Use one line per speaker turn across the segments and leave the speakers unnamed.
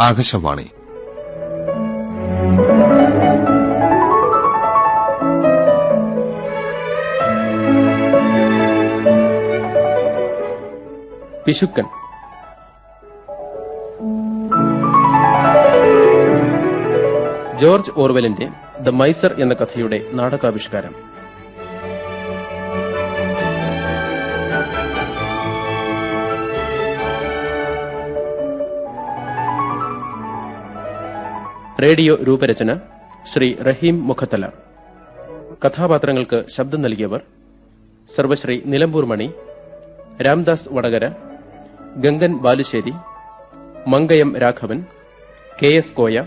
ആകാശവാണി.
പിശുക്കൻ ജോർജ് ഓർവെലിന്റെ the miser എന്ന കഥയുടെ നാടകാവിഷ്കാരം. റേഡിയോ രൂപരചന ശ്രീ റഹീം മുഖത്തല. കഥാപാത്രങ്ങൾക്ക് ശബ്ദം നൽകിയവർ Sarvashri Nilambur Mani Ramdas Vadakara Gangan Balussery Mangayam Raghavan K S Koya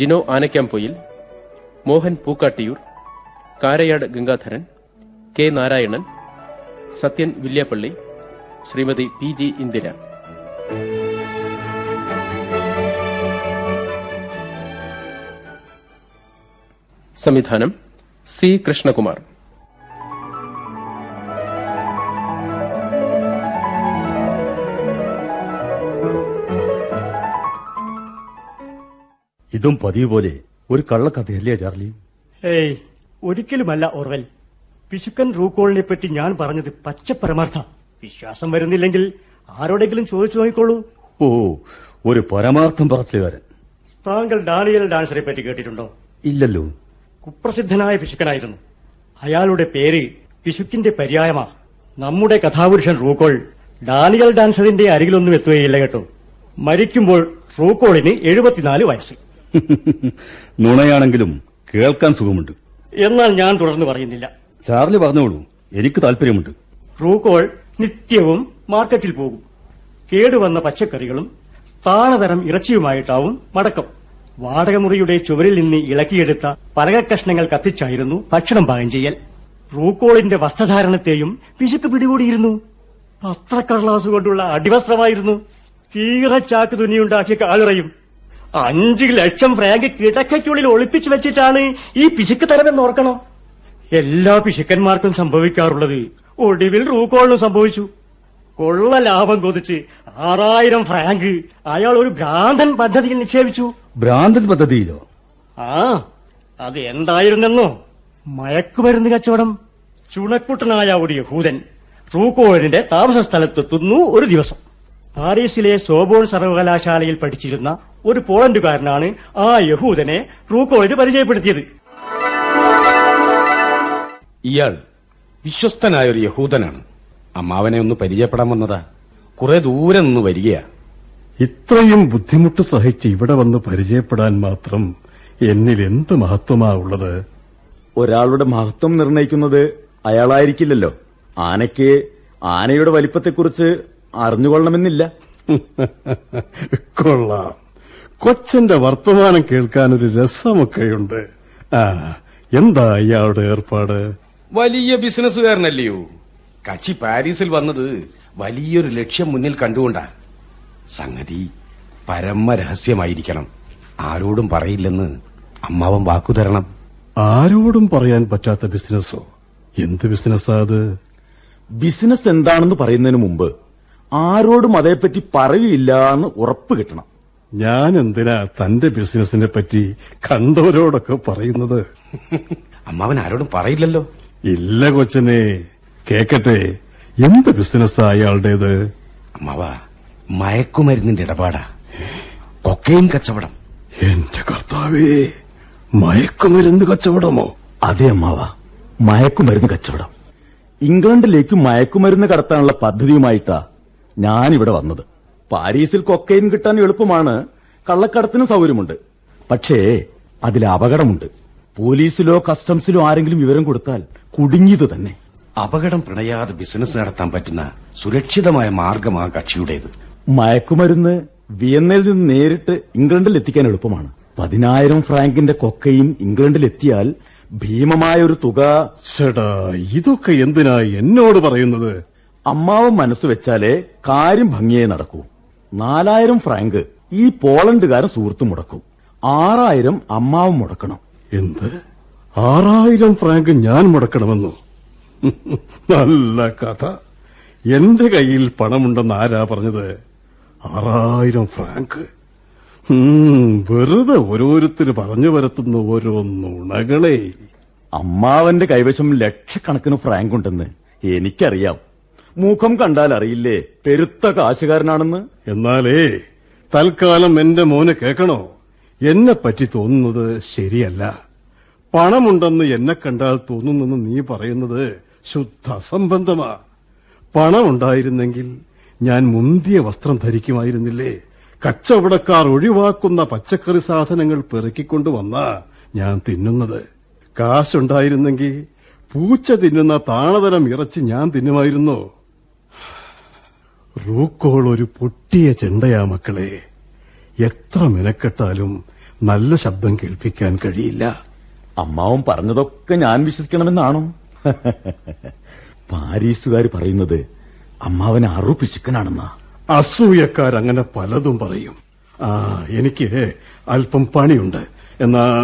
Jino Anakkampoyil Mohan Pookkattiyoor Karayad Gangadharan K Narayanan Sathyan Villiappally Shrimati P G Indira. സംവിധാനം സി കൃഷ്ണകുമാർ.
ഇതും പതിവ് പോലെ ഒരു കള്ളക്കഥയല്ലേ ചാർലി?
ഏയ് ഒരിക്കലുമല്ല ഓർവൽ. പിശുക്കൻ റൂക്കോളിനെ പറ്റി ഞാൻ പറഞ്ഞത് പച്ചപരമാർത്ഥ വിശ്വാസം വരുന്നില്ലെങ്കിൽ ആരോടെങ്കിലും ചോദിച്ചു നോക്കിക്കോളൂ.
ഓ ഒരു പരമാർത്ഥം പറച്ചിലുകാരൻ.
താങ്കൾ ഡാനിയൽ ഡാൻസറെ പറ്റി കേട്ടിട്ടുണ്ടോ?
ഇല്ലല്ലോ.
കുപ്രസിദ്ധനായ പിശുക്കനായിരുന്നു. അയാളുടെ പേര് പിശുക്കിന്റെ പര്യായമാ. നമ്മുടെ കഥാപുരുഷൻ റൂക്കോൾ ഡാനിയൽ ഡാൻസറിന്റെ അരികിലൊന്നും എത്തുകയില്ല കേട്ടോ. മരിക്കുമ്പോൾ റൂക്കോളിന് എഴുപത്തിനാല് വയസ്സ്.
നുണയാണെങ്കിലും കേൾക്കാൻ സുഖമുണ്ട്.
എന്നാൽ ഞാൻ തുടർന്ന് പറയുന്നില്ല.
ചാർലി പറഞ്ഞോളൂ എനിക്ക് താല്പര്യമുണ്ട്
റൂക്കോൾ നിത്യവും മാർക്കറ്റിൽ പോകും. കേടുവന്ന പച്ചക്കറികളും താണതരം ഇറച്ചിയുമായിട്ടാവും മടക്കം. വാടകമുറിയുടെ ചുവരിൽ നിന്ന് ഇളക്കിയെടുത്ത പലകക്കഷ്ണങ്ങൾ കത്തിച്ചായിരുന്നു ഭക്ഷണം പാകം ചെയ്യൽ. റൂക്കോളിന്റെ വസ്ത്രധാരണത്തെയും പിശുക്ക് പിടികൂടിയിരുന്നു. പത്രക്കടലാസ് കൊണ്ടുള്ള അടിവസ്ത്രമായിരുന്നു. കീറച്ചാക്ക് തുന്നിയുണ്ടാക്കിയ കാലുറയും. അഞ്ചു ലക്ഷം ഫ്രാങ്ക് കിടക്കയ്ക്കുള്ളിൽ ഒളിപ്പിച്ചു വെച്ചിട്ടാണ് ഈ പിശുക്ക് തരമെന്ന് ഓർക്കണം? എല്ലാ പിശുക്കന്മാർക്കും സംഭവിക്കാറുള്ളത് ഒടുവിൽ റൂക്കോളിനും സംഭവിച്ചു. കൊള്ള ലാഭം കൊതിച്ച് ആറായിരം ഫ്രാങ്ക് അയാൾ ഒരു ഭ്രാന്തൻ പദ്ധതിയിൽ നിക്ഷേപിച്ചു.
ഭ്രാന്തൻ പദ്ധതിയിലോ?
ആ അത് എന്തായിരുന്നെന്നോ? മയക്കുമരുന്ന് കച്ചവടം. ചുണക്കുട്ടനായ ഒരു യഹൂദൻ ട്രൂക്കോഴിന്റെ താമസ സ്ഥലത്തെത്തുന്നു ഒരു ദിവസം. പാരീസിലെ സോബോൺ സർവകലാശാലയിൽ പഠിച്ചിരുന്ന ഒരു പോളണ്ടുകാരനാണ് ആ യഹൂദനെ റൂക്കോളിന് പരിചയപ്പെടുത്തിയത്.
ഇയാൾ വിശ്വസ്തനായ ഒരു യഹൂദനാണ്. അമ്മാവനെ ഒന്ന് പരിചയപ്പെടാൻ വന്നതാ. കുറെ ദൂരെ നിന്ന് വരികയാ.
ഇത്രയും ബുദ്ധിമുട്ട് സഹിച്ച് ഇവിടെ വന്ന് പരിചയപ്പെടാൻ മാത്രം എന്നിൽ എന്ത് മഹത്വമാ ഉള്ളത്?
ഒരാളുടെ മഹത്വം നിർണയിക്കുന്നത് അയാളായിരിക്കില്ലല്ലോ. ആനയ്ക്ക് ആനയുടെ വലിപ്പത്തെക്കുറിച്ച് അറിഞ്ഞുകൊള്ളണമെന്നില്ല.
കൊള്ളാം. കൊച്ചന്റെ വർത്തമാനം കേൾക്കാൻ ഒരു രസമൊക്കെയുണ്ട്. ആ എന്താ ഇയാളുടെ ഏർപ്പാട്?
വലിയ ബിസിനസ്സുകാരനല്ലയോ? കക്ഷി പാരീസിൽ വന്നത് വലിയൊരു ലക്ഷ്യം മുന്നിൽ കണ്ടുകൊണ്ടാ. സംഗതി പരമരഹസ്യമായിരിക്കണം. ആരോടും പറയില്ലെന്ന് അമ്മാവൻ വാക്കുതരണം
ആരോടും പറയാൻ പറ്റാത്ത ബിസിനസ്സോ? എന്ത് ബിസിനസ്സാ അത്?
ബിസിനസ് എന്താണെന്ന് പറയുന്നതിന് മുമ്പ് ആരോടും അതേപ്പറ്റി പറയില്ല എന്ന് ഉറപ്പ് കിട്ടണം.
ഞാൻ എന്തിനാ തന്റെ ബിസിനസിനെ പറ്റി കണ്ടവരോടൊക്കെ പറയുന്നത്?
അമ്മാവൻ ആരോടും പറയില്ലല്ലോ.
ഇല്ല കൊച്ചനെ കേക്കട്ടെ. എന്ത് ബിസിനസ്സാ അയാളുടേത്?
അമ്മാവ മയക്കുമരുന്നിന്റെ ഇടപാടാ. കൊക്കയും കച്ചവടം.
എന്റെ കർത്താവേ മയക്കുമരുന്ന് കച്ചവടമോ?
അതെ അമ്മാവ. മയക്കുമരുന്ന് കച്ചവടം. ഇംഗ്ലണ്ടിലേക്ക് മയക്കുമരുന്ന് കടത്താനുള്ള പദ്ധതിയുമായിട്ടാ ഞാനിവിടെ വന്നത്. പാരീസിൽ കൊക്കൈൻ കിട്ടാൻ എളുപ്പമാണ് കള്ളക്കടത്തിനും സൗകര്യമുണ്ട്. പക്ഷേ അതിൽ അപകടമുണ്ട്. പോലീസിലോ കസ്റ്റംസിലോ ആരെങ്കിലും വിവരം കൊടുത്താൽ കുടുങ്ങിയത് തന്നെ.
അപകടം പിണയാതെ ബിസിനസ് നടത്താൻ പറ്റുന്ന സുരക്ഷിതമായ മാർഗമാണ് കക്ഷിയുടേത്.
മയക്കുമരുന്ന് വിയന്നയിൽ നിന്ന് നേരിട്ട് ഇംഗ്ലണ്ടിൽ എത്തിക്കാൻ എളുപ്പമാണ്. പതിനായിരം ഫ്രാങ്കിന്റെ കൊക്കയും ഇംഗ്ലണ്ടിൽ എത്തിയാൽ ഭീമമായ ഒരു തുക
ചേടാ ഇതൊക്കെ എന്തിനാ എന്നോട് പറയുന്നത്?
അമ്മാവൻ മനസ്സ് വെച്ചാലേ കാര്യം ഭംഗിയായി നടക്കൂ. നാലായിരം ഫ്രാങ്ക് ഈ പോളണ്ടുകാരൻ സുഹൃത്തു മുടക്കും. ആറായിരം അമ്മാവൻ മുടക്കണം.
എന്ത്? ആറായിരം ഫ്രാങ്ക് ഞാൻ മുടക്കണമെന്നോ? നല്ല കഥ. എന്റെ കയ്യിൽ പണമുണ്ടെന്ന് ആരാ പറഞ്ഞത്? ആറായിരം ഫ്രാങ്ക് വെറുതെ ഓരോരുത്തര് പറഞ്ഞു വരുത്തുന്ന ഓരോ നുണകളെ.
അമ്മാവന്റെ കൈവശം ലക്ഷക്കണക്കിന് ഫ്രാങ്ക് ഉണ്ടെന്ന് എനിക്കറിയാം. മുഖം കണ്ടാൽ അറിയില്ലേ പെരുത്ത കാശുകാരനാണെന്ന്?
എന്നാലേ തൽക്കാലം എന്റെ മോനെ കേൾക്കണോ? എന്നെ പറ്റി തോന്നുന്നത് ശരിയല്ല. പണമുണ്ടെന്ന് എന്നെ കണ്ടാൽ തോന്നുന്നെന്ന് നീ പറയുന്നത് ശുദ്ധ അസംബന്ധമാ. പണമുണ്ടായിരുന്നെങ്കിൽ ഞാൻ മുന്തിയ വസ്ത്രം ധരിക്കുമായിരുന്നില്ലേ? കച്ചവടക്കാർ ഒഴിവാക്കുന്ന പച്ചക്കറി സാധനങ്ങൾ പെറുക്കിക്കൊണ്ടുവന്ന ഞാൻ തിന്നുന്നത്. കാശുണ്ടായിരുന്നെങ്കിൽ പൂച്ച തിന്നുന്ന താണതരം ഇറച്ചി ഞാൻ തിന്നുമായിരുന്നു. റൂക്കോൾ ഒരു പൊട്ടിയ ചെണ്ടയാ മക്കളെ. എത്ര മെനക്കെട്ടാലും നല്ല ശബ്ദം കേൾപ്പിക്കാൻ കഴിയില്ല.
അമ്മാവൻ പറഞ്ഞതൊക്കെ ഞാൻ വിശ്വസിക്കണമെന്നാണോ? പാരീസുകാർ പറയുന്നത് അമ്മാവനെ അറു പിശുക്കനാണെന്നാ
അസൂയക്കാരങ്ങനെ പലതും പറയും. ആ എനിക്ക് അല്പം പണിയുണ്ട്. എന്നാ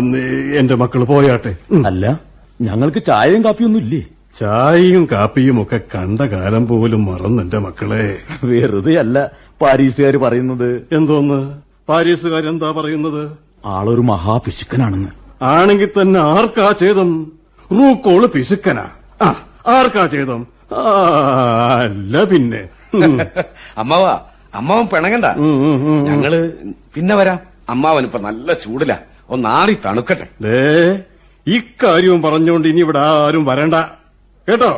എന്റെ മക്കൾ പോയാട്ടെ.
അല്ല ഞങ്ങൾക്ക് ചായയും കാപ്പിയൊന്നും ഇല്ലേ
ചായയും കാപ്പിയും ഒക്കെ കണ്ട കാലം പോലും മറന്നു മറന്നെന്റെ മക്കളെ.
വെറുതെ അല്ല പാരീസുകാർ പറയുന്നത്.
എന്തോന്ന്? പാരീസുകാരെന്താ പറയുന്നത്?
ആളൊരു മഹാപിശുക്കനാണെന്ന്.
ആണെങ്കിൽ തന്നെ ആർക്കാ ചേതം റൂക്കോൾ പിശുക്കനാ. ആ ആർക്കാ ആ, അല്ല പിന്നെ. അമ്മാവ
അമ്മാവാ അമ്മാവൻ പിണങ്ങണ്ട. ഞങ്ങൾ പിന്നെ വരാം. അമ്മാവൻ ഇപ്പൊ നല്ല ചൂടില. ഒന്നാറി തണുക്കട്ടെ.
ദേ ഇക്കാര്യവും പറഞ്ഞുകൊണ്ട് ഇനി ഇവിടെ ആരും വരണ്ട. കേട്ടോ?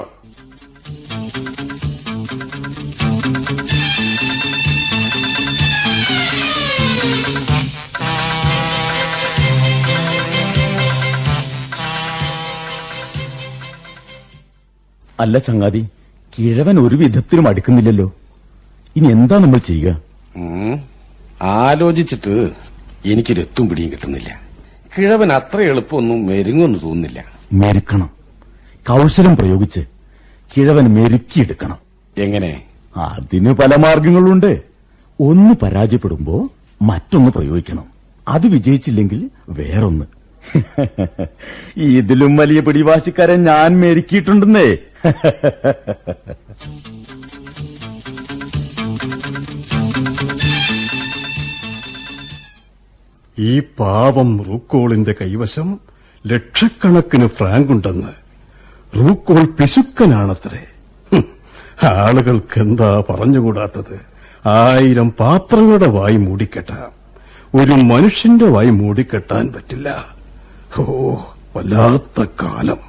അല്ല ചങ്ങാതി കിഴവൻ ഒരു വിധത്തിലും അടുക്കുന്നില്ലല്ലോ. ഇനി എന്താ നമ്മൾ ചെയ്യുക?
ആലോചിച്ചിട്ട് എനിക്കൊരു എത്തും പിടിയും കിട്ടുന്നില്ല. കിഴവൻ അത്ര എളുപ്പമൊന്നും മെരുങ്ങൊന്നും തോന്നുന്നില്ല.
മെരുക്കണം. കൗശലം പ്രയോഗിച്ച് കിഴവൻ മെരുക്കിയെടുക്കണം.
എങ്ങനെ?
അതിന് പല മാർഗങ്ങളുണ്ട്. ഒന്ന് പരാജയപ്പെടുമ്പോ മറ്റൊന്ന് പ്രയോഗിക്കണം. അത് വിജയിച്ചില്ലെങ്കിൽ വേറൊന്ന്. ഇതിലും വലിയ പിടിവാശിക്കാരെ ഞാൻ മെരുക്കിയിട്ടുണ്ടെന്നേ.
ഈ പാവം റൂക്കോളിന്റെ കൈവശം ലക്ഷക്കണക്കിന് ഫ്രാങ്ക് ഉണ്ടെന്ന്. റൂക്കോൾ പിശുക്കനാണത്രേ. ആളുകൾക്ക് എന്താ പറഞ്ഞുകൂടാത്തത്? ആയിരം പാത്രങ്ങളുടെ വായി മൂടിക്കെട്ടാം. ഒരു മനുഷ്യന്റെ വായി മൂടിക്കെട്ടാൻ പറ്റില്ല. ഓ വല്ലാത്ത കാലം.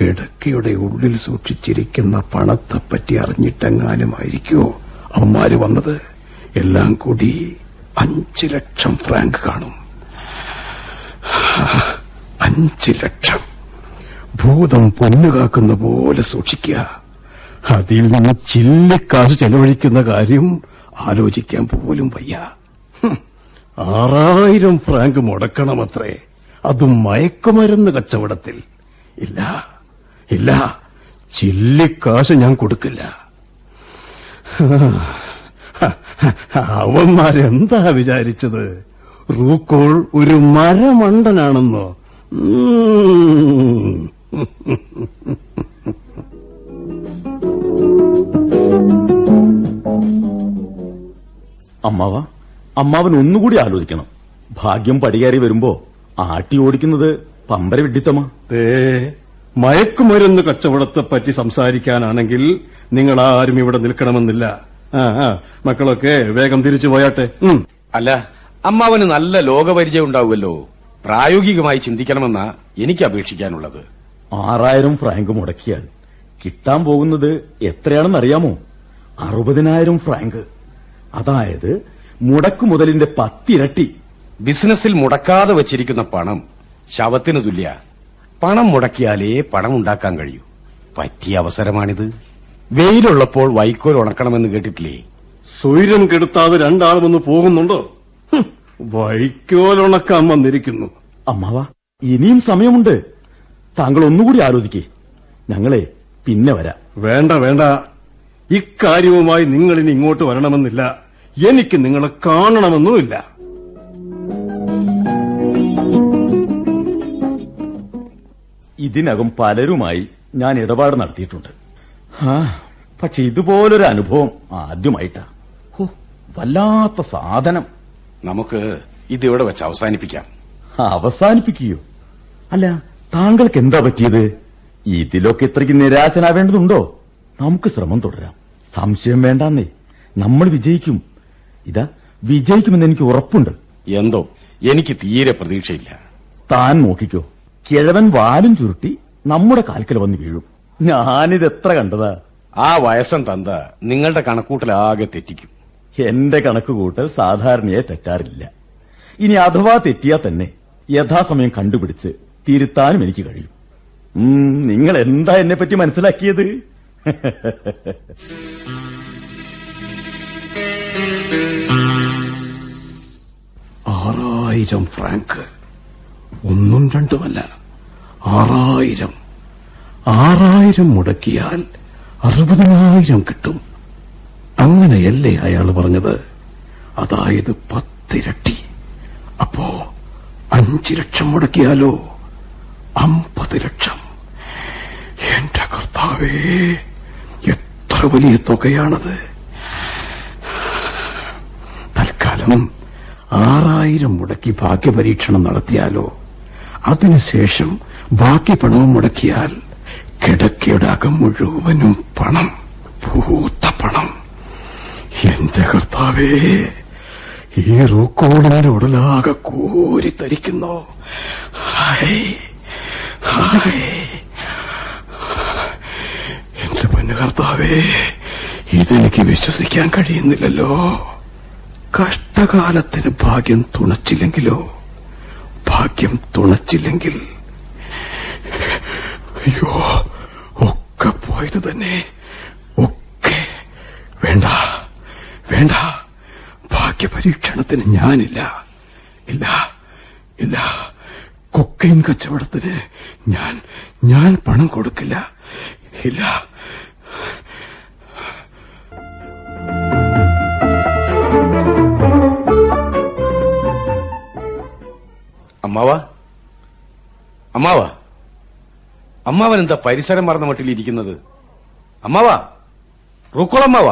കിടക്കയുടെ ഉള്ളിൽ സൂക്ഷിച്ചിരിക്കുന്ന പണത്തെപ്പറ്റി അറിഞ്ഞിട്ടെങ്ങാനുമായിരിക്കോ അവന്മാര് വന്നത് എല്ലാം കൂടി അഞ്ച് ലക്ഷം ഫ്രാങ്ക് കാണും. അഞ്ച് ലക്ഷം. ഭൂതം പൊന്നുകാക്കുന്ന പോലെ സൂക്ഷിക്കുക. അതിൽ നിന്ന് ചില്ലിക്കാശ് ചെലവഴിക്കുന്ന കാര്യം ആലോചിക്കാൻ പോലും വയ്യ. ആറായിരം ഫ്രാങ്ക് മുടക്കണമത്രേ. അതും മയക്കുമരുന്ന് കച്ചവടത്തിൽ. ഇല്ല. ഇല്ല ചില്ലിക്കാശ് ഞാൻ കൊടുക്കില്ല. അവന്മാരെന്താ വിചാരിച്ചത്? റൂക്കോൾ ഒരു മരമണ്ടനാണെന്നോ.
അമ്മാവ അമ്മാവൻ ഒന്നുകൂടി ആലോചിക്കണം. ഭാഗ്യം പടികേറി വരുമ്പോ ആട്ടി ഓടിക്കുന്നത് പമ്പര വിഡിത്തമാ
മയക്കുമരുന്ന് കച്ചവടത്തെ പറ്റി സംസാരിക്കാനാണെങ്കിൽ നിങ്ങൾ ആരും ഇവിടെ നിൽക്കണമെന്നില്ല. ആ ആ മക്കളൊക്കെ വേഗം തിരിച്ചു പോയാട്ടെ.
അല്ല അമ്മാവന് നല്ല ലോകപരിചയം ഉണ്ടാവുമല്ലോ. പ്രായോഗികമായി ചിന്തിക്കണമെന്നാ എനിക്ക് അപേക്ഷിക്കാനുള്ളത്.
ആറായിരം ഫ്രാങ്ക് മുടക്കിയാൽ കിട്ടാൻ പോകുന്നത് എത്രയാണെന്ന് അറിയാമോ അറുപതിനായിരം ഫ്രാങ്ക്. അതായത് മുടക്കു മുതലിന്റെ പത്തിരട്ടി.
ബിസിനസ്സിൽ മുടക്കാതെ വച്ചിരിക്കുന്ന പണം ശവത്തിന് തുല്യ. പണം മുടക്കിയാലേ പണം ഉണ്ടാക്കാൻ കഴിയൂ. പറ്റിയ അവസരമാണിത്. വെയിലുള്ളപ്പോൾ വൈക്കോൽ ഉണക്കണമെന്ന് കേട്ടിട്ടില്ലേ?
സൂര്യൻ കെടുത്താതെ രണ്ടാളും ഒന്ന് പോകുന്നുണ്ടോ? വൈക്കോൽ ഉണക്കാൻ വന്നിരിക്കുന്നു.
അമ്മാവ ഇനിയും സമയമുണ്ട്. താങ്കൾ ഒന്നുകൂടി ആലോചിക്കേ. ഞങ്ങളെ പിന്നെ വരാം.
വേണ്ട വേണ്ട. ഇക്കാര്യവുമായി നിങ്ങളിനി ഇനി ഇങ്ങോട്ട് വരണമെന്നില്ല. എനിക്ക് നിങ്ങളെ കാണണമെന്നുമില്ല.
ഇതിനകം പലരുമായി ഞാൻ ഇടപാട് നടത്തിയിട്ടുണ്ട്. ആ. പക്ഷെ ഇതുപോലൊരു അനുഭവം ആദ്യമായിട്ടാ. ഹോ വല്ലാത്ത സാധനം.
നമുക്ക് ഇതിവിടെ വെച്ച് അവസാനിപ്പിക്കാം.
അവസാനിപ്പിക്കുകയോ അല്ല താങ്കൾക്ക് എന്താ പറ്റിയത്? ഇതിലൊക്കെ ഇത്രയ്ക്ക് നിരാശനാവേണ്ടതുണ്ടോ? നമുക്ക് ശ്രമം തുടരാം. സംശയം വേണ്ടെന്നേ. നമ്മൾ വിജയിക്കും. ഇതാ വിജയിക്കുമെന്ന് എനിക്ക് ഉറപ്പുണ്ട്.
എന്തോ? എനിക്ക് തീരെ പ്രതീക്ഷയില്ല.
താൻ നോക്കിക്കോ. കിഴവൻ വാലും ചുരുട്ടി നമ്മുടെ കാൽക്കൽ വന്ന് വീഴും. ഞാനിത് എത്ര കണ്ടതാ?
ആ വയസ്സൻ തന്ത നിങ്ങളുടെ കണക്കൂട്ടൽ ആകെ തെറ്റിക്കും.
എന്റെ കണക്ക് കൂട്ടൽ സാധാരണയായി തെറ്റാറില്ല. ഇനി അഥവാ തെറ്റിയാ തന്നെ യഥാസമയം കണ്ടുപിടിച്ച് തിരുത്താനും എനിക്ക് കഴിയും. നിങ്ങൾ എന്താ എന്നെ പറ്റി മനസ്സിലാക്കിയത്?
ആറായിരം ഫ്രാങ്ക്. ഒന്നും രണ്ടുമല്ല. ആറായിരം. ആറായിരം മുടക്കിയാൽ അറുപതിനായിരം കിട്ടും. അങ്ങനെയല്ലേ അയാൾ പറഞ്ഞത്? അതായത് പത്തിരട്ടി. അപ്പോ അഞ്ചു ലക്ഷം മുടക്കിയാലോ? അമ്പത് ലക്ഷം. എന്റെ കർത്താവേ എത്ര വലിയ തുകയാണത്? തൽക്കാലം ആറായിരം മുടക്കി ഭാഗ്യപരീക്ഷണം നടത്തിയാലോ? അതിനുശേഷം ബാക്കി പണവും മുടക്കിയാൽ കിടക്കയുടെ അകം മുഴുവനും പണം പൂത്ത പണം. എന്റെ കർത്താവേ ഈ റൂക്കോളിന്റെ ഉടലാകെ കോരി തരിക്കുന്നു. എന്റെ പൊന്നു കർത്താവേ ഇതെനിക്ക് വിശ്വസിക്കാൻ കഴിയുന്നില്ലല്ലോ. കഷ്ടകാലത്തിന് ഭാഗ്യം തുണച്ചില്ലെങ്കിലോ? ഭാഗ്യം തുണച്ചില്ലെങ്കിൽ അയ്യോ ഒക്കെ പോയത് തന്നെ. ഒക്കെ. വേണ്ട വേണ്ട. ഭാഗ്യപരീക്ഷണത്തിന് ഞാനില്ല. ഇല്ല ഇല്ല. കൊക്കൈൻ കച്ചവടത്തിന് ഞാൻ ഞാൻ പണം കൊടുക്കില്ല. ഇല്ല.
അമ്മാവാ? അമ്മാവ? അമ്മാവൻ എന്താ പരിസരം മറന്ന മട്ടിൽ ഇരിക്കുന്നത്? അമ്മാവാ റൂക്കോളമ്മാവ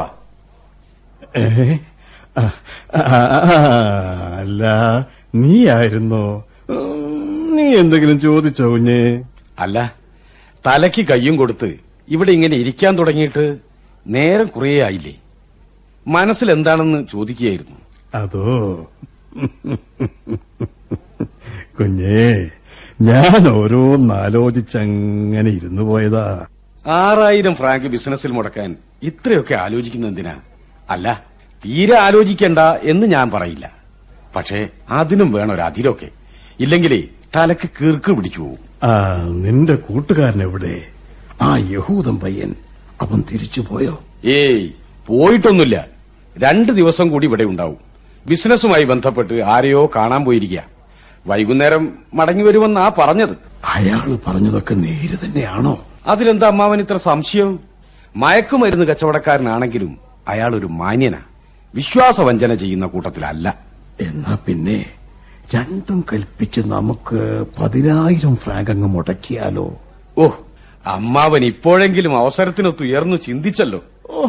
അല്ല നീ ആയിരുന്നോ? നീ എന്തെങ്കിലും ചോദിച്ചോ കുഞ്ഞേ?
അല്ല തലയ്ക്ക് കയ്യും കൊടുത്ത് ഇവിടെ ഇങ്ങനെ ഇരിക്കാൻ തുടങ്ങിയിട്ട് നേരം കുറേ ആയില്ലേ? മനസ്സിൽ എന്താണെന്ന് ചോദിക്കുകയായിരുന്നു.
അതോ? കുഞ്ഞേ ഞാൻ ഓരോന്നാലോചിച്ചങ്ങനെ ഇരുന്നു പോയതാ.
ആറായിരം ഫ്രാങ്ക് ബിസിനസ്സിൽ മുടക്കാൻ ഇത്രയൊക്കെ ആലോചിക്കുന്ന എന്തിനാ? അല്ല തീരെ ആലോചിക്കണ്ട എന്ന് ഞാൻ പറയില്ല. പക്ഷേ അതിനും വേണം ഒരു അതിരൊക്കെ. ഇല്ലെങ്കിലേ തലക്ക് കീർക്ക് പിടിച്ചു പോകും
ആ നിന്റെ കൂട്ടുകാരൻ എവിടെ ആ യഹൂദൻ പയ്യൻ അവൻ തിരിച്ചു പോയോ?
ഏയ് പോയിട്ടൊന്നുമില്ല. രണ്ട് ദിവസം കൂടി ഇവിടെ ഉണ്ടാവും. ബിസിനസ്സുമായി ബന്ധപ്പെട്ട് ആരെയോ കാണാൻ പോയിരിക്കുക വൈകുന്നേരം മടങ്ങി വരുമെന്നാ പറഞ്ഞത്.
അയാൾ പറഞ്ഞതൊക്കെ നേര് തന്നെയാണോ?
അതിലെന്താ അമ്മാവൻ ഇത്ര സംശയം? മയക്കുമരുന്ന് കച്ചവടക്കാരനാണെങ്കിലും അയാൾ ഒരു മാന്യനാ. വിശ്വാസവഞ്ചന ചെയ്യുന്ന കൂട്ടത്തിലല്ല.
എന്നാ പിന്നെ രണ്ടും കൽപ്പിച്ച് നമുക്ക് പതിനായിരം ഫ്രാങ്ക് അങ്ങ് മുടക്കിയാലോ?
ഓ അമ്മാവൻ ഇപ്പോഴെങ്കിലും അവസരത്തിനൊത്ത് ഉയർന്നു ചിന്തിച്ചല്ലോ.
ഓ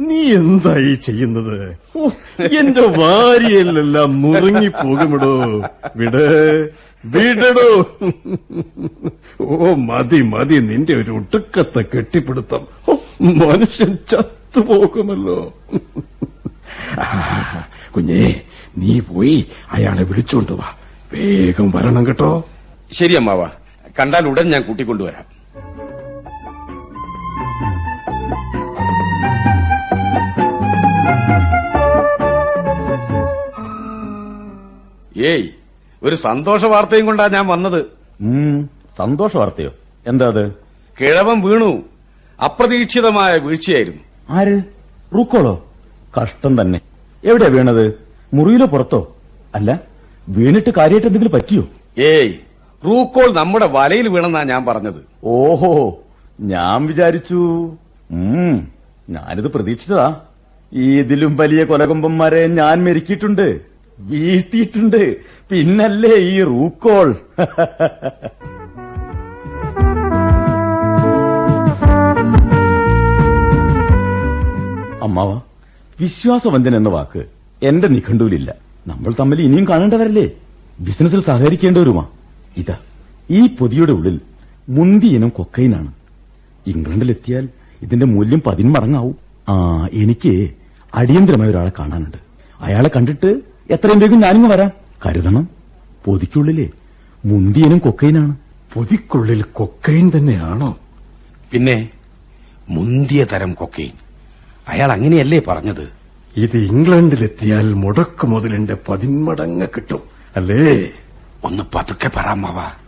നീ എന്തായി ചെയ്യുന്നത്? ഓ, എന്റെ വാരിയെല്ലാം നുറുങ്ങി പോകുമിടോ. വിട് വിടടോ. ഓ മതി മതി നിന്റെ ഒരു ഒടുക്കത്തെ കെട്ടിപ്പിടുത്തം. മനുഷ്യൻ ചത്തുപോകുമല്ലോ. കുഞ്ഞേ നീ പോയി അയാളെ വിളിച്ചുകൊണ്ടുവാ വേഗം വരണം കേട്ടോ.
ശരി അമ്മാവ. കണ്ടാൽ ഉടൻ ഞാൻ കൂട്ടിക്കൊണ്ടുവരാം. ഏയ് ഒരു സന്തോഷ വാർത്തയും കൊണ്ടാ ഞാൻ വന്നത്.
സന്തോഷ വാർത്തയോ? എന്താ അത്?
കിഴവൻ വീണു. അപ്രതീക്ഷിതമായ വീഴ്ചയായിരുന്നു.
ആര്? റൂക്കോളോ? കഷ്ടം തന്നെ. എവിടെയാ വീണത്? മുറിയിലോ പുറത്തോ? അല്ല വീണിട്ട് കാര്യമായിട്ട് എന്തെങ്കിലും പറ്റിയോ?
ഏയ് റൂക്കോൾ നമ്മുടെ വലയിൽ വീണെന്നാ ഞാൻ പറഞ്ഞത്.
ഓഹോ ഞാൻ വിചാരിച്ചു ഞാനിത് പ്രതീക്ഷിച്ചതാ. ഇതിലും വലിയ കൊലകൊമ്പന്മാരെ ഞാൻ മെരുക്കിയിട്ടുണ്ട്. വീഴ്ത്തിയിട്ടുണ്ട്. പിന്നല്ലേ ഈ റൂക്കോൾ. അമ്മാവ വിശ്വാസവഞ്ചന എന്ന വാക്ക് എന്റെ നിഘണ്ടുവിലില്ല. നമ്മൾ തമ്മിൽ ഇനിയും കാണേണ്ടവരല്ലേ? ബിസിനസ്സിൽ സഹകരിക്കേണ്ടവരുമാ. ഇതാ ഈ പൊതിയുടെ ഉള്ളിൽ മുന്തി ഇനം കൊക്കൈനാണ്. ഇംഗ്ലണ്ടിലെത്തിയാൽ ഇതിന്റെ മൂല്യം പതിന്മടങ്ങാവും. ആ എനിക്ക് അടിയന്തരമായ ഒരാളെ കാണാനുണ്ട്. അയാളെ കണ്ടിട്ട് എത്രയും വേഗം ഞാനിങ്ങ് വരാം. കരുതണം. പൊതിക്കുള്ളിലെ മുന്തിയനും കൊക്കൈനാണ്.
പൊതിക്കുള്ളിൽ കൊക്കൈൻ തന്നെയാണോ?
പിന്നെ മുന്തിയ തരം കൊക്കൈൻ. അയാൾ അങ്ങനെയല്ലേ പറഞ്ഞത്?
ഇത് ഇംഗ്ലണ്ടിലെത്തിയാൽ മുടക്ക് മുതലിന്റെ പതിന്മടങ്ങ് കിട്ടും അല്ലേ?
ഒന്ന് പതുക്കെ പറയാമാവ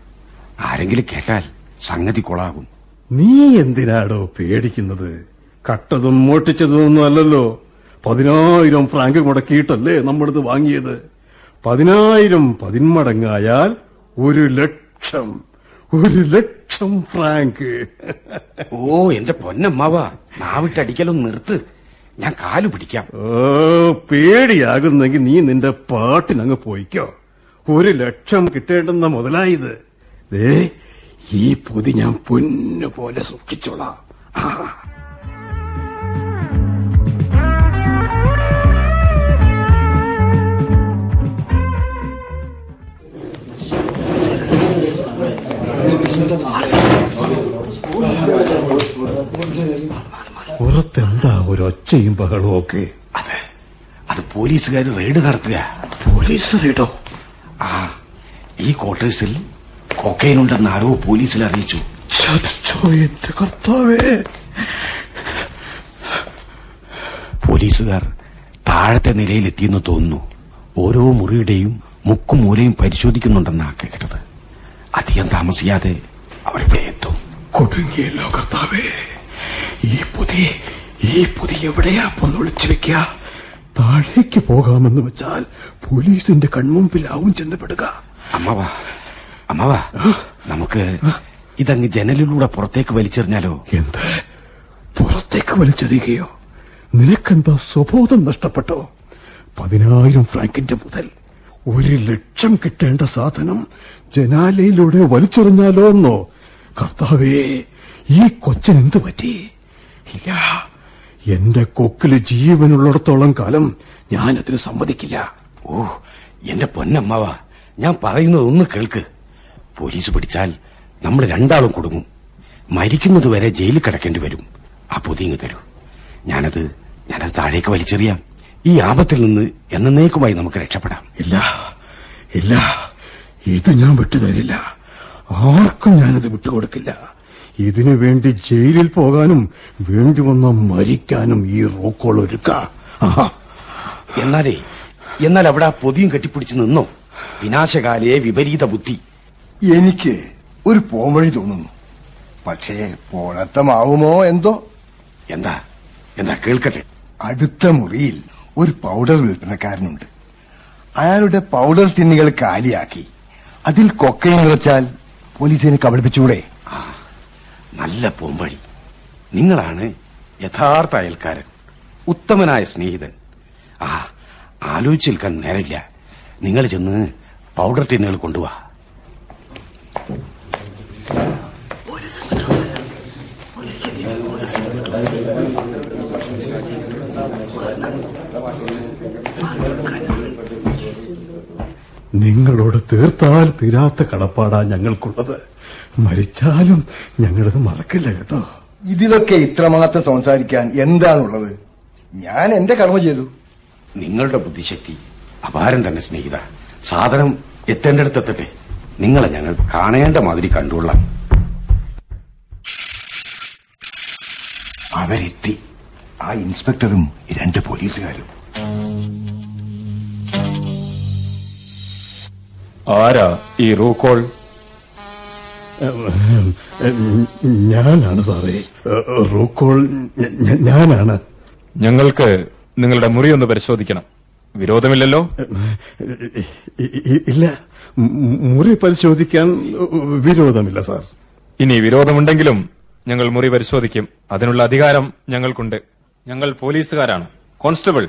ആരെങ്കിലും കേട്ടാൽ സംഗതി കൊളാകും.
നീ എന്തിനാടോ പേടിക്കുന്നത്? കട്ടതും മോട്ടിച്ചതും ഒന്നും അല്ലല്ലോ. പതിനായിരം ഫ്രാങ്ക് മുടക്കിയിട്ടല്ലേ നമ്മളിത് വാങ്ങിയത്? പതിനായിരം പതിന്മടങ്ങായാൽ ഒരു ലക്ഷം ഒരു ലക്ഷം ഫ്രാങ്ക്.
ഓ എന്റെ പൊന്നമ്മാവ. നാവിട്ടടിക്കലൊന്ന് നിർത്ത്. ഞാൻ കാലു പിടിക്കാം.
ഓ പേടിയാകുന്നെങ്കിൽ നീ നിന്റെ പാട്ടിനങ്ങ് പോയിക്കോ. ഒരു ലക്ഷം കിട്ടേണ്ടെന്ന മുതലായത്. ദേ ഈ പൊതി ഞാൻ പൊന്നു പോലെ സൂക്ഷിച്ചോളാം. ആ പുറത്തെന്താ ഒരു ഒച്ചയും ബഹളവും ഒക്കെ?
അതെ. അത് പോലീസുകാർ റെയ്ഡ് നടത്തുക
പോലീസ് റെയ്ഡോ?
ആ ഈ ക്വാർട്ടേഴ്സിൽ കൊക്കൈൻ ഉണ്ടെന്ന് ആരോ പോലീസിൽ അറിയിച്ചു.
എന്റെ കർത്താവേ.
പോലീസുകാർ താഴത്തെ നിലയിലെത്തിയെന്ന് തോന്നുന്നു. ഓരോ മുറിയുടെയും മുക്കും മൂലയും പരിശോധിക്കുന്നുണ്ടെന്നാ കേട്ടത്. അധികം താമസിയാതെ അവരിവിടെ എത്തും
കൊടുങ്ങിയല്ലോ കർത്താവേ ഈ പുതി ഈ പുതി എവിടെയാ? പൊന്നൊളിച്ചു വെക്കുക. താഴേക്ക് പോകാമെന്ന് വെച്ചാൽ പോലീസിന്റെ കൺമുമ്പിലാവും ചെന്നപ്പെടുക
അമ്മാവാ അമ്മാവാ നമുക്ക് ഇതങ്ങ് ജനലിലൂടെ പുറത്തേക്ക് വലിച്ചെറിഞ്ഞാലോ?
എന്ത്? പുറത്തേക്ക് വലിച്ചെറിയുകയോ? നിനക്കെന്താ സ്വബോധം നഷ്ടപ്പെട്ടോ? പതിനായിരം ഫ്രാങ്കിന്റെ മുതൽ ഒരു ലക്ഷം കിട്ടേണ്ട സാധനം ജനാലയിലൂടെ വലിച്ചെറിഞ്ഞാലോ എന്നോ? കർത്താവേ ഈ കൊച്ചൻ പറ്റി? ഇല്ല എന്റെ കൊക്കിൽ ജീവനുള്ളിടത്തോളം കാലം ഞാനതിന് സമ്മതിക്കില്ല.
ഓ എന്റെ പൊന്നമ്മാവ ഞാൻ പറയുന്നത് ഒന്ന് കേൾക്ക്. പോലീസ് പിടിച്ചാൽ നമ്മൾ രണ്ടാളും കുടുങ്ങും. മരിക്കുന്നതുവരെ ജയിലിൽ കിടക്കേണ്ടി വരും. ആ പൊതിങ്ങ് തരൂ. ഞാനത് ഞാനത് താഴേക്ക് വലിച്ചെറിയാം. ഈ ആപത്തിൽ നിന്ന് എന്നേക്കുമായി നമുക്ക് രക്ഷപ്പെടാം.
ഇല്ല ഇല്ല. ഇത് ഞാൻ വിട്ടുതരില്ല. ആർക്കും ഞാനത് വിട്ടുകൊടുക്കില്ല. ഇതിനു വേണ്ടി ജയിലിൽ പോകാനും വേണ്ടി വന്ന മരിക്കാനും ഈ റോക്കോൾ ഒരുക്ക.
എന്നാലേ എന്നാൽ അവിടെ ആ പൊതിയും കെട്ടിപ്പിടിച്ച് നിന്നോ? വിനാശകാലയെ വിപരീത ബുദ്ധി.
എനിക്ക് ഒരു പോംവഴി തോന്നുന്നു. പക്ഷേ പോഴത്തമാവുമോ എന്തോ?
എന്താ? എന്താ കേൾക്കട്ടെ.
അടുത്ത മുറിയിൽ ഒരു പൗഡർ വിൽപ്പനക്കാരനുണ്ട്. അയാളുടെ പൗഡർ ടിന്നുകൾ കാലിയാക്കി. അതിൽ കൊക്കയും നിറച്ചാൽ പോലീസിനെ കബളിപ്പിച്ചൂടെ
നല്ല പോംവഴി നിങ്ങളാണ് യഥാർത്ഥ അയൽക്കാരൻ. ഉത്തമനായ സ്നേഹിതൻ. ആ ആലോചിച്ച് നിൽക്കാൻ നേരമില്ല. നിങ്ങൾ ചെന്ന് പൗഡർ ടിന്നുകൾ കൊണ്ടുവാ.
നിങ്ങളോട് തീർത്താൽ തീരാത്ത കടപ്പാടാ ഞങ്ങൾക്കുള്ളത്. മരിച്ചാലും ഞങ്ങളത് മറക്കില്ല കേട്ടോ.
ഇതിലൊക്കെ ഇത്രമാത്രം സംസാരിക്കാൻ എന്താണുള്ളത്? ഞാൻ എന്റെ കടമ ചെയ്തു.
നിങ്ങളുടെ ബുദ്ധിശക്തി അപാരം തന്നെ സ്നേഹിത. സാധനം എത്തേണ്ടടുത്ത് എത്തട്ടെ നിങ്ങളെ ഞങ്ങൾ കാണേണ്ട മാതിരി കണ്ടുകൊള്ളാം.
അവരെത്തി. ആ ഇൻസ്പെക്ടറും രണ്ട് പോലീസുകാരും.
ആരാ ഈ റൂക്കോൾ?
ഞാനാണ് സാറേ. റൂക്കോൾ ഞാനാണ്.
ഞങ്ങൾക്ക് നിങ്ങളുടെ മുറി ഒന്ന് പരിശോധിക്കണം. വിരോധമില്ലല്ലോ?
ഇല്ല. മുറി പരിശോധിക്കാൻ വിരോധമില്ല സാർ.
ഇനി വിരോധമുണ്ടെങ്കിലും ഞങ്ങൾ മുറി പരിശോധിക്കും. അതിനുള്ള അധികാരം ഞങ്ങൾക്കുണ്ട്. ഞങ്ങൾ പോലീസുകാരാണ്. കോൺസ്റ്റബിൾ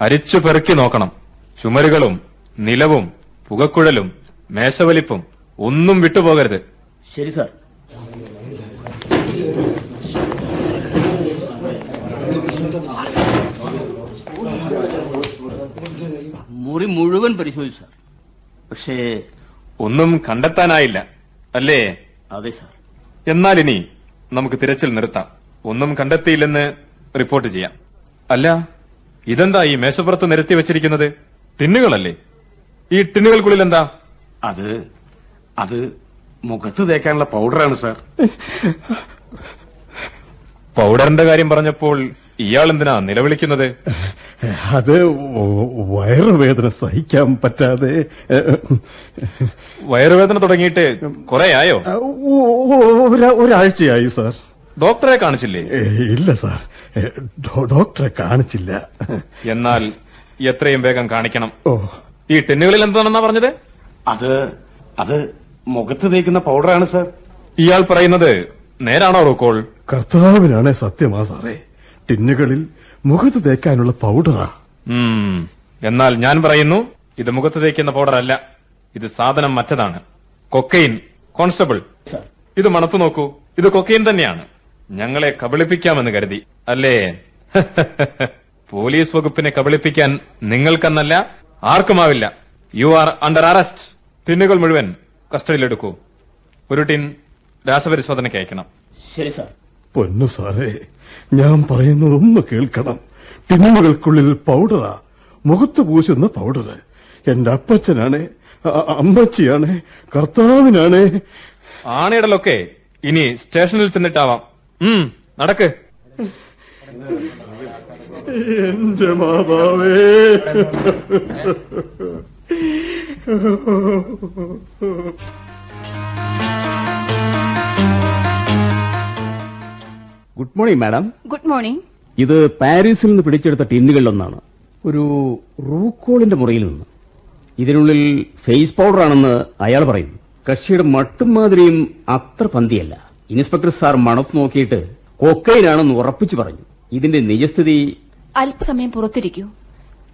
അരിച്ചു പെറുക്കി നോക്കണം. ചുമരുകളും നിലവും പുകക്കുഴലും മേശവലിപ്പും ഒന്നും വിട്ടുപോകരുത്.
ശരി സാർ.
മുറി മുഴുവൻ പരിശോധിച്ചു സാർ. പക്ഷേ
ഒന്നും കണ്ടെത്താനായില്ല അല്ലേ?
അതെ സാർ.
എന്നാൽ ഇനി നമുക്ക് തിരച്ചിൽ നിർത്താം. ഒന്നും കണ്ടെത്തിയില്ലെന്ന് റിപ്പോർട്ട് ചെയ്യാം. അല്ല ഇതെന്താ ഈ മേശപ്പുറത്ത് നിരത്തി വെച്ചിരിക്കുന്നത്? ടിന്നുകളല്ലേ ഈ ടിന്നുകൾക്കുള്ളിൽ എന്താ?
അത് അത് മുഖത്ത് തേക്കാനുള്ള പൗഡറാണ് സർ.
പൗഡറിന്റെ കാര്യം പറഞ്ഞപ്പോൾ ഇയാൾ എന്തിനാ നിലവിളിക്കുന്നത്?
അത് വയറുവേദന സഹിക്കാൻ പറ്റാതെ
വയറുവേദന തുടങ്ങിയിട്ട് കുറെ
ആയോ? ഒരാഴ്ചയായി സർ.
ഡോക്ടറെ കാണിച്ചില്ലേ?
ഇല്ല സാർ. ഡോക്ടറെ കാണിച്ചില്ല.
എന്നാൽ എത്രയും വേഗം കാണിക്കണം.
ഓ
ഈ ടിന്നുകളിൽ എന്താണെന്നാ പറഞ്ഞത്?
അത് അത് മുഖത്ത് തേക്കുന്ന പൗഡറാണ് സർ.
ഇയാൾ പറയുന്നത് നേരാണോ റോക്കോൾ?
കർത്താവിനാണ് സത്യമാ സാറേ. ടിന്നുകളിൽ മുഖത്ത് തേക്കാനുള്ള പൗഡറാ.
ഉം. എന്നാൽ ഞാൻ പറയുന്നു ഇത് മുഖത്ത് തേക്കുന്ന പൗഡർ അല്ല ഇത് സാധനം മറ്റതാണ്. Cocaine constable.
സാർ.
ഇത് മണത്തു നോക്കൂ. ഇത് കൊക്കൈൻ തന്നെയാണ്. ഞങ്ങളെ കബളിപ്പിക്കാമെന്ന് കരുതി. അല്ലേ? പോലീസ് വകുപ്പിനെ കബളിപ്പിക്കാൻ നിങ്ങൾക്കെന്നല്ല ആർക്കുമാവില്ല. യു ആർ അണ്ടർ അറസ്റ്റ് തിന്നുകൾ മുഴുവൻ കസ്റ്റഡിയിലെടുക്കൂ. ഒരു ടിൻ രാസപരിശോധനയ്ക്ക് അയക്കണം.
ശരി സാർ.
പൊന്നു സാറേ ഞാൻ പറയുന്നതൊന്ന് കേൾക്കണം. ടിന്നുകൾക്കുള്ളിൽ പൗഡറാ. മുഖത്ത് പൂശുന്ന പൗഡർ എന്റെ അപ്പച്ചനാണ് അമ്മച്ചിയാണേ കർത്താവിനാണ്.
ആണയിടലൊക്കെ ഇനി സ്റ്റേഷനിൽ ചെന്നിട്ടാവാം. ഉം നടക്ക്.
എന്റെ മാതാവേ.
Good morning madam
good morning
ഇത് പാരീസിൽ നിന്ന് പിടിച്ചെടുത്ത ടിന്നുകളിലൊന്നാണ്. ഒരു റൂക്കോളിന്റെ മുറിയിൽ നിന്ന്. ഇതിനുള്ളിൽ ഫേസ് പൗഡർ ആണെന്ന് അയാൾ പറയുന്നു കക്ഷിയുടെ മട്ടും മാതിരിയും അത്ര പന്തിയല്ല. ഇൻസ്പെക്ടർ സാർ മണത്ത് നോക്കിയിട്ട് കൊക്കൈനാണെന്ന് ഉറപ്പിച്ചു പറഞ്ഞു. ഇതിന്റെ നിജസ്ഥിതി
അല്പസമയം പുറത്തിരിക്കൂ.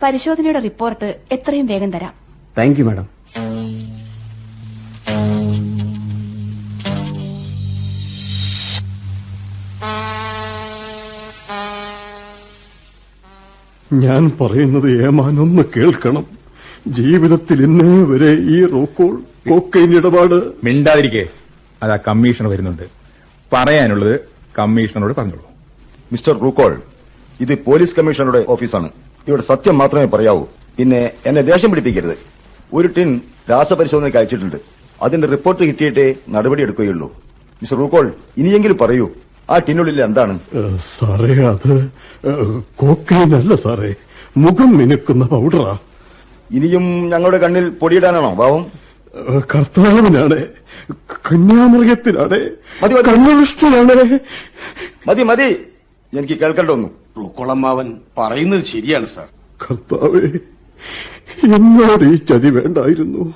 പരിശോധനയുടെ റിപ്പോർട്ട് എത്രയും വേഗം തരാം.
Thank you madam.
ഞാൻ പറയുന്നത് ഏമാനൊന്ന് കേൾക്കണം. ജീവിതത്തിൽ ഇന്നേ വരെ ഈ റോക്കോൾ കോക്കൈൻ ഇടപാട്
മിണ്ടാതിരിക്കെ. അതാ കമ്മീഷണർ വരുന്നുണ്ട്. പറയാനുള്ളത് കമ്മീഷണറോട് പറഞ്ഞോളൂ.
മിസ്റ്റർ റൂക്കോൾ ഇത് പോലീസ് കമ്മീഷണറുടെ ഓഫീസാണ്. ഇവിടെ സത്യം മാത്രമേ പറയാവൂ. പിന്നെ എന്നെ ദേഷ്യം പിടിപ്പിക്കരുത്. ഒരു ടിൻ രാസപരിശോധനയ്ക്ക് അയച്ചിട്ടുണ്ട്. അതിന്റെ റിപ്പോർട്ട് കിട്ടിയിട്ടേ നടപടി എടുക്കുകയുള്ളൂ. മിസ്റ്റർ റൂക്കോൾ ഇനിയെങ്കിലും പറയൂ ആ ടിന്നുള്ളിൽ എന്താണ്?
സാറേ അത് കോക്കൈൻ അല്ല സാറേ. മുഖം മിനുക്കുന്ന പൗഡറാ.
ഇനിയും ഞങ്ങളുടെ കണ്ണിൽ പൊടിയിടാനാണോ ഭാവം?
കർത്താവിനാണ് കന്യാമൃഗത്തിനാണ്. കണ്ണുഷ്ടിയാണ്
മതി മതി. എനിക്ക് കേൾക്കേണ്ട ഒന്നും
റൂക്കോളമ്മാവൻ പറയുന്നത് ശരിയാണ് സാർ.
കർത്താവേ എന്നോട് ഈ ചതി വേണ്ടായിരുന്നു.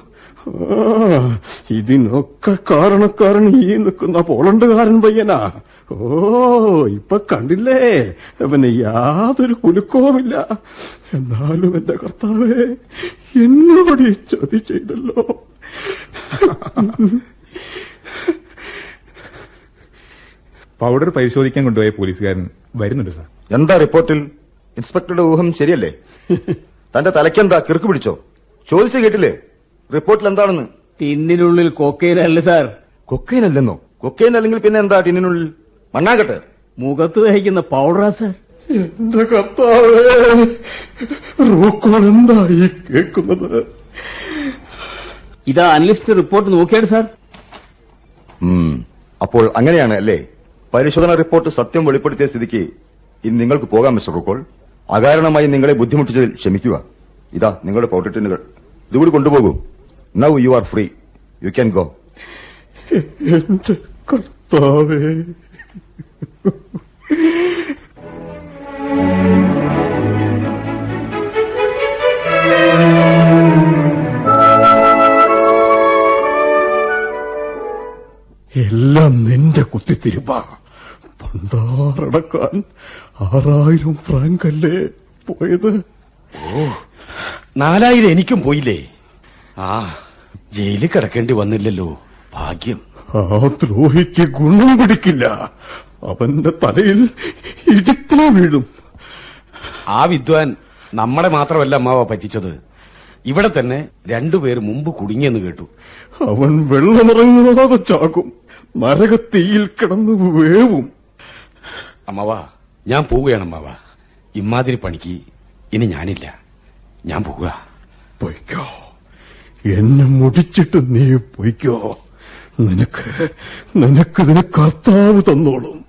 ആ, ഇതിനൊക്കെ കാരണക്കാരൻ ഈ നിൽക്കുന്ന പോളണ്ടുകാരൻ പയ്യനാ. ഓ ഇപ്പൊ കണ്ടില്ലേ? അവന് യാതൊരു കുലുക്കവുമില്ല. എന്നാലും എന്റെ കർത്താവേ എന്നോട് ഈ ചതി ചെയ്തല്ലോ.
പൗഡർ പരിശോധിക്കാൻ കൊണ്ടുപോയ പോലീസുകാരൻ വരുന്നുണ്ട് സാർ.
എന്താ റിപ്പോർട്ടിൽ? ഇൻസ്പെക്ടറുടെ ഊഹം ശരിയല്ലേ? തന്റെ തലയ്ക്കെന്താ കിറുക്ക് പിടിച്ചോ? ചോദിച്ചു കേട്ടില്ലേ? റിപ്പോർട്ടിൽ എന്താണെന്ന്?
ടിന്നിനുള്ളിൽ കൊക്കൈൻ അല്ല സാർ?
കൊക്കൈൻ അല്ലെന്നോ? കൊക്കൈൻ അല്ലെങ്കിൽ പിന്നെ എന്താ ടിന്നിനുള്ളിൽ? മണ്ണാകട്ടെ
മുഖത്ത് തയ്ക്കുന്ന പൗഡറാ സാർ.
എന്റെ കർത്താവേ റോക്കോൾ എന്താ ഈ കേൾക്കുന്നത്?
ഇതാ അനലിസ്റ്റ് റിപ്പോർട്ട് നോക്കിയാണ് സാർ.
അപ്പോൾ അങ്ങനെയാണ് അല്ലേ? പരിശോധന റിപ്പോർട്ട് സത്യം വെളിപ്പെടുത്തിയ സ്ഥിതിക്ക് ഇനി നിങ്ങൾക്ക് പോകാം മിസ്റ്റർ റുക്കോൾ. അകാരണമായി നിങ്ങളെ ബുദ്ധിമുട്ടിച്ചതിൽ ക്ഷമിക്കുക. ഇതാ നിങ്ങളുടെ പൗഡർ ടിന്നുകൾ ഇതുകൂടി കൊണ്ടുപോകൂ. Now you are free you can go
കർത്താവേ. എല്ലാം നിന്റെ കുത്തിത്തിരിപ്പ. പണ്ടാറടക്കാൻ ആറായിരം ഫ്രാങ്ക് അല്ലേ പോയത്?
ഓ നാലായിരം എനിക്കും പോയില്ലേ? ആ ജയിലിൽ കിടക്കേണ്ടി വന്നില്ലല്ലോ ഭാഗ്യം.
ആ ദ്രോഹിക്ക് ഗുണം പിടിക്കില്ല. അവന്റെ തലയിൽ ഇടുത്തിനെ വീഴും.
ആ വിദ്വാൻ നമ്മളെ മാത്രമല്ല അമ്മാവ പറ്റിച്ചത്. ഇവിടെ തന്നെ രണ്ടുപേര് മുമ്പ് കുടുങ്ങിയെന്ന് കേട്ടു.
അവൻ വെള്ളമിറങ്ങാതെ ചാകും. നരകത്തീയിൽ കിടന്ന് വേവും.
അമ്മവാ ഞാൻ പോവുകയാണ് അമ്മാവാ. ഇമാതിരി പണിക്ക് ഇനി ഞാനില്ല. ഞാൻ പോവുക.
പൊയ്ക്കോ. എന്നെ മുടിച്ചിട്ട് നീ പൊയ്ക്കോ. നിനക്ക് നിനക്കിതിന് കർത്താവ് തന്നോളും.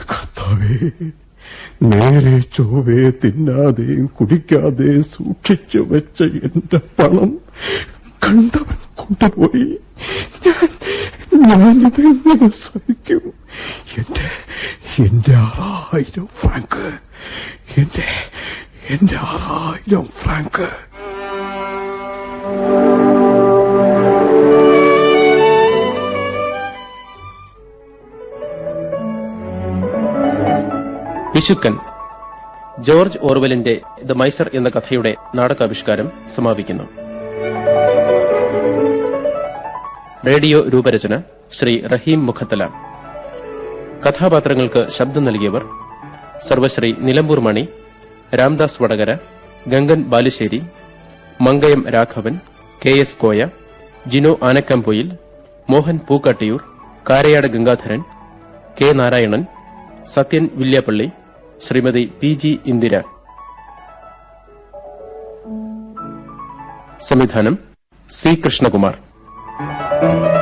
കർത്താവേ നേരെ ചൊവ്വേ തിന്നാതെയും കുടിക്കാതെയും സൂക്ഷിച്ചു വെച്ച എന്റെ പണം കണ്ടവൻ കൊണ്ടുപോയി. ഞാൻ ഞാനിതെങ്ങനെ സഹിക്കും? എന്റെ എന്റെ ആറായിരം ഫ്രാങ്ക് എന്റെ എന്റെ ആറായിരം ഫ്രാങ്ക്
വിശുക്കൻ ജോർജ് ഓർവെലിന്റെ ദ മൈസർ എന്ന കഥയുടെ നാടകാവിഷ്കാരം സമാപിക്കുന്നു. റേഡിയോ രൂപരചന ശ്രീ റഹീം മുഖത്തല. കഥാപാത്രങ്ങൾക്ക് ശബ്ദം നൽകിയവർ Sarvashri Nilambur Mani Ramdas Vadakara Gangan Balussery Mangayam Raghavan K S Koya Jino Anakkampoyil Mohan Pookkattiyoor Karayad Gangadharan K Narayanan Sathyan Villiappally Shrimati P G Indira. സംവിധാനം സി കൃഷ്ണകുമാർ. Thank you.